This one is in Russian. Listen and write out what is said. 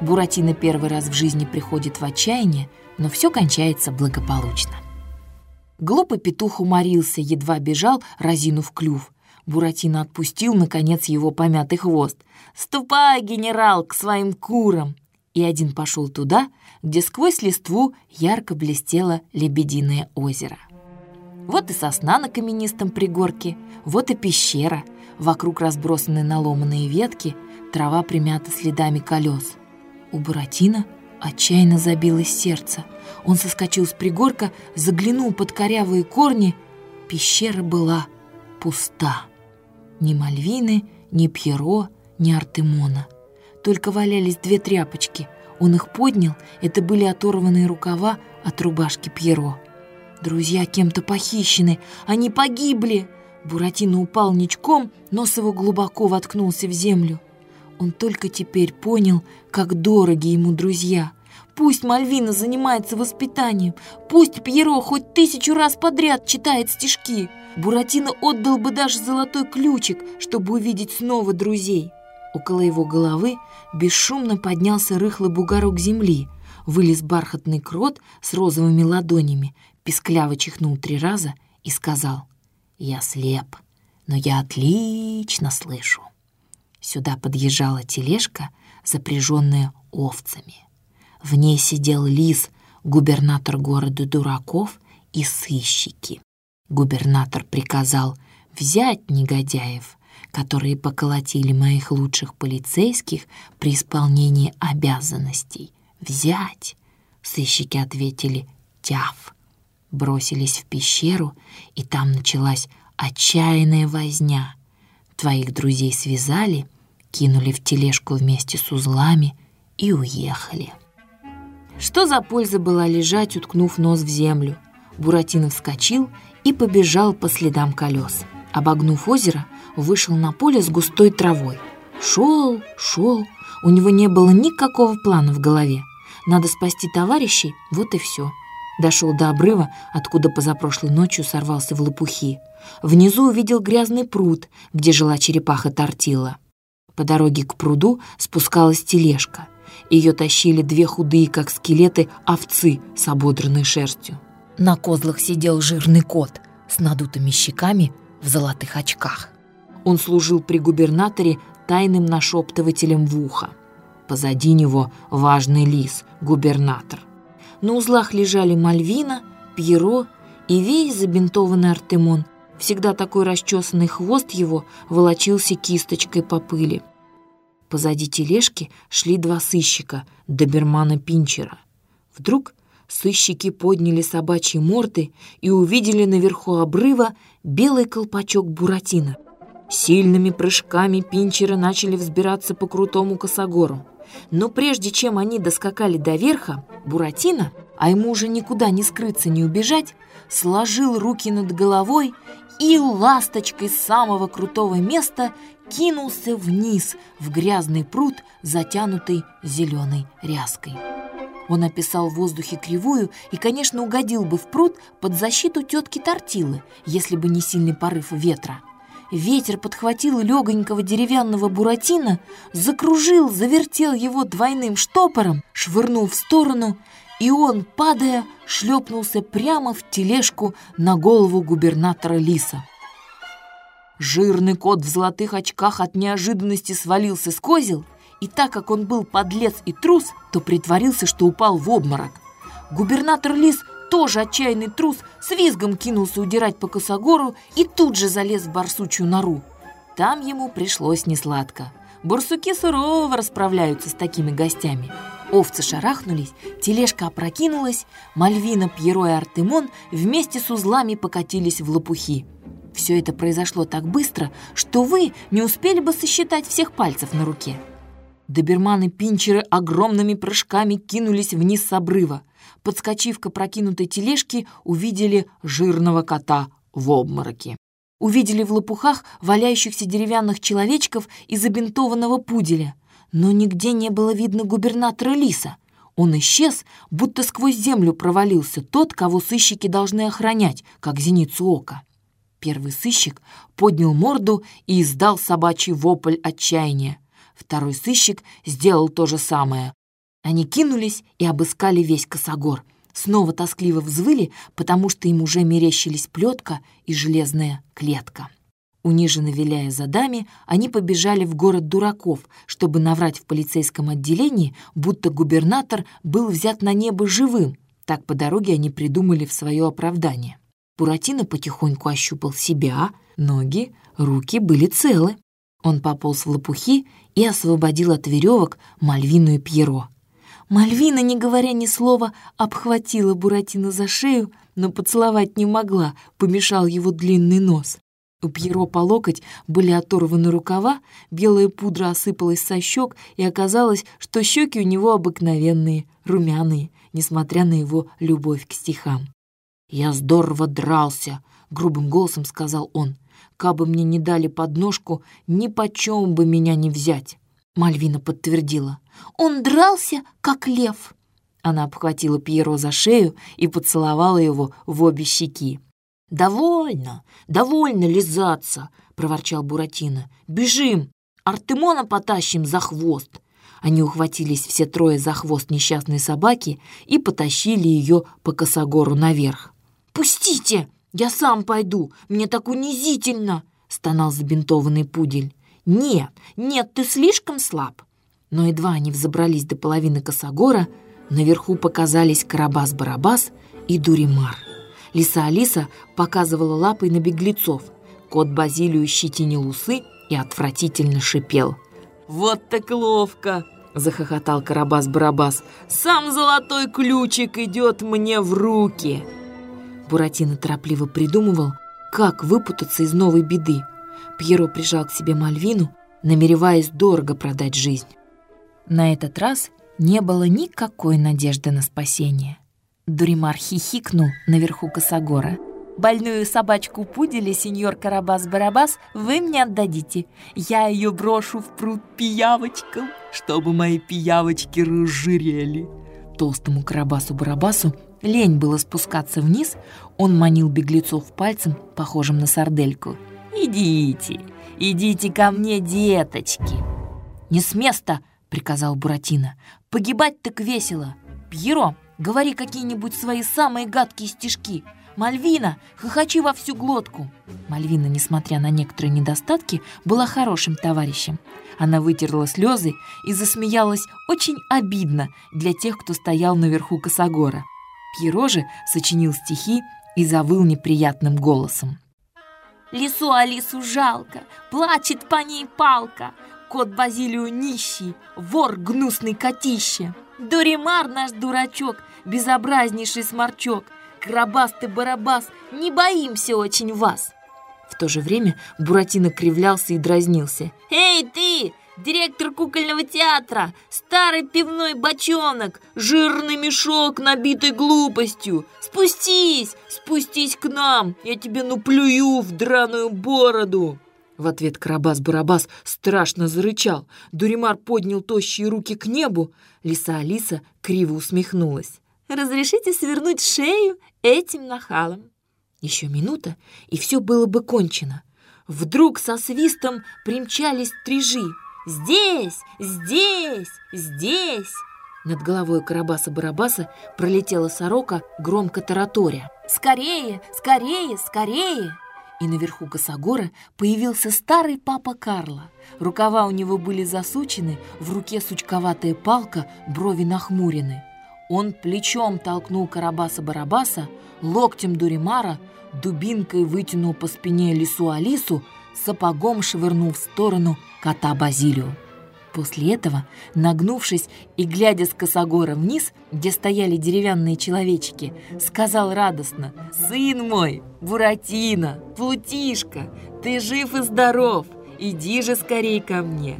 Буратино первый раз в жизни приходит в отчаяние, но все кончается благополучно. Глупый петух уморился, едва бежал, разинув клюв. Буратино отпустил, наконец, его помятый хвост. «Ступай, генерал, к своим курам!» И один пошел туда, где сквозь листву ярко блестело лебединое озеро. Вот и сосна на каменистом пригорке, вот и пещера. Вокруг разбросаны наломанные ветки, трава примята следами колес. У Буратино отчаянно забилось сердце. Он соскочил с пригорка, заглянул под корявые корни. Пещера была пуста. Ни Мальвины, ни Пьеро, ни Артемона. Только валялись две тряпочки. Он их поднял, это были оторванные рукава от рубашки Пьеро. Друзья кем-то похищены, они погибли. Буратино упал ничком, нос его глубоко воткнулся в землю. Он только теперь понял, как дороги ему друзья. Пусть Мальвина занимается воспитанием, пусть Пьеро хоть тысячу раз подряд читает стишки. Буратино отдал бы даже золотой ключик, чтобы увидеть снова друзей. Около его головы бесшумно поднялся рыхлый бугорок земли, вылез бархатный крот с розовыми ладонями, пискляво чихнул три раза и сказал «Я слеп, но я отлично слышу». Сюда подъезжала тележка, запряженная овцами. В ней сидел лис, губернатор города дураков и сыщики. Губернатор приказал взять негодяев, которые поколотили моих лучших полицейских при исполнении обязанностей. Взять! Сыщики ответили «тяф» бросились в пещеру, и там началась отчаянная возня. Твоих друзей связали, кинули в тележку вместе с узлами и уехали. Что за польза была лежать, уткнув нос в землю? Буратино вскочил и побежал по следам колес. Обогнув озеро, вышел на поле с густой травой. Шел, шел, у него не было никакого плана в голове. Надо спасти товарищей, вот и все. Дошел до обрыва, откуда позапрошлой ночью сорвался в лопухи. Внизу увидел грязный пруд, где жила черепаха Тортила. По дороге к пруду спускалась тележка. Ее тащили две худые, как скелеты, овцы с ободранной шерстью. На козлах сидел жирный кот с надутыми щеками в золотых очках. Он служил при губернаторе тайным нашептывателем в ухо. Позади него важный лис, губернатор. На узлах лежали Мальвина, Пьеро и весь забинтованный Артемон. Всегда такой расчесанный хвост его волочился кисточкой по пыли. Позади тележки шли два сыщика, добермана Пинчера. Вдруг сыщики подняли собачьи морды и увидели наверху обрыва белый колпачок Буратино. Сильными прыжками Пинчера начали взбираться по крутому косогору. Но прежде чем они доскакали до верха, Буратино, а ему уже никуда не скрыться, не убежать, сложил руки над головой и ласточкой самого крутого места кинулся вниз в грязный пруд, затянутый зеленой ряской. Он описал в воздухе кривую и, конечно, угодил бы в пруд под защиту тетки Тортилы, если бы не сильный порыв ветра. Ветер подхватил легонького деревянного буратино, закружил, завертел его двойным штопором, швырнул в сторону, и он, падая, шлепнулся прямо в тележку на голову губернатора Лиса. Жирный кот в золотых очках от неожиданности свалился с козел, и так как он был подлец и трус, то притворился, что упал в обморок. Губернатор Лис тоже отчаянный трус, с визгом кинулся удирать по косогору и тут же залез в барсучью нору. Там ему пришлось несладко. Барсуки сурово расправляются с такими гостями. Овцы шарахнулись, тележка опрокинулась, Мальвина, Пьеро и Артемон вместе с узлами покатились в лопухи. Все это произошло так быстро, что вы не успели бы сосчитать всех пальцев на руке. Доберманы-пинчеры огромными прыжками кинулись вниз с обрыва подскочив к опрокинутой тележке, увидели жирного кота в обмороке. Увидели в лопухах валяющихся деревянных человечков и забинтованного пуделя. Но нигде не было видно губернатора Лиса. Он исчез, будто сквозь землю провалился тот, кого сыщики должны охранять, как зеницу ока. Первый сыщик поднял морду и издал собачий вопль отчаяния. Второй сыщик сделал то же самое. Они кинулись и обыскали весь косогор. Снова тоскливо взвыли, потому что им уже мерещились плетка и железная клетка. Униженно виляя задами, они побежали в город дураков, чтобы наврать в полицейском отделении, будто губернатор был взят на небо живым. Так по дороге они придумали в свое оправдание. Буратино потихоньку ощупал себя, ноги, руки были целы. Он пополз в лопухи и освободил от веревок Мальвину и Пьеро. Мальвина, не говоря ни слова, обхватила Буратино за шею, но поцеловать не могла, помешал его длинный нос. У Пьеро по локоть были оторваны рукава, белая пудра осыпалась со щек, и оказалось, что щеки у него обыкновенные, румяные, несмотря на его любовь к стихам. «Я здорово дрался», — грубым голосом сказал он. «Кабы мне не дали подножку, ни почем бы меня не взять». Мальвина подтвердила. «Он дрался, как лев». Она обхватила Пьеро за шею и поцеловала его в обе щеки. «Довольно, довольно лизаться!» — проворчал Буратино. «Бежим! Артемона потащим за хвост!» Они ухватились все трое за хвост несчастной собаки и потащили ее по косогору наверх. «Пустите! Я сам пойду! Мне так унизительно!» — стонал забинтованный пудель. «Нет, нет, ты слишком слаб!» Но едва они взобрались до половины косогора, наверху показались Карабас-Барабас и Дуримар. Лиса Алиса показывала лапой на беглецов. Кот Базилию щетинил усы и отвратительно шипел. «Вот так ловко!» — захохотал Карабас-Барабас. «Сам золотой ключик идет мне в руки!» Буратино торопливо придумывал, как выпутаться из новой беды. Пьеро прижал к себе Мальвину, намереваясь дорого продать жизнь. На этот раз не было никакой надежды на спасение. Дуримар хихикнул наверху косогора. «Больную собачку пудели, сеньор Карабас-Барабас, вы мне отдадите. Я ее брошу в пруд пиявочкам, чтобы мои пиявочки разжирели». Толстому Карабасу-Барабасу лень было спускаться вниз, он манил беглецов пальцем, похожим на сардельку. «Идите, идите ко мне, деточки!» «Не с места!» — приказал Буратино. «Погибать так весело! Пьеро, Говори какие-нибудь свои самые гадкие стишки. Мальвина, хохочи во всю глотку. Мальвина, несмотря на некоторые недостатки, была хорошим товарищем. Она вытерла слезы и засмеялась очень обидно для тех, кто стоял наверху косогора. Пьеро же сочинил стихи и завыл неприятным голосом. «Лису Алису жалко, плачет по ней палка, кот Базилию нищий, вор гнусный котище». Дуримар наш дурачок, безобразнейший сморчок, Карабас ты, Барабас, не боимся очень вас!» В то же время Буратино кривлялся и дразнился. «Эй, ты, директор кукольного театра, старый пивной бочонок, жирный мешок, набитый глупостью! Спустись, спустись к нам, я тебе наплюю в драную бороду!» В ответ Карабас-Барабас страшно зарычал. Дуримар поднял тощие руки к небу. Лиса Алиса криво усмехнулась. «Разрешите свернуть шею этим нахалом?» Еще минута, и все было бы кончено. Вдруг со свистом примчались стрижи. «Здесь! Здесь! Здесь!» Над головой Карабаса-Барабаса пролетела сорока, громко тараторя. «Скорее! Скорее! Скорее!» и наверху косогора появился старый папа Карло. Рукава у него были засучены, в руке сучковатая палка, брови нахмурены. Он плечом толкнул Карабаса-Барабаса, локтем Дуримара, дубинкой вытянул по спине лису Алису, сапогом швырнул в сторону кота Базилию. После этого, нагнувшись и глядя с косогора вниз, где стояли деревянные человечки, сказал радостно «Сын мой, Буратино, Плутишка, ты жив и здоров, иди же скорей ко мне!»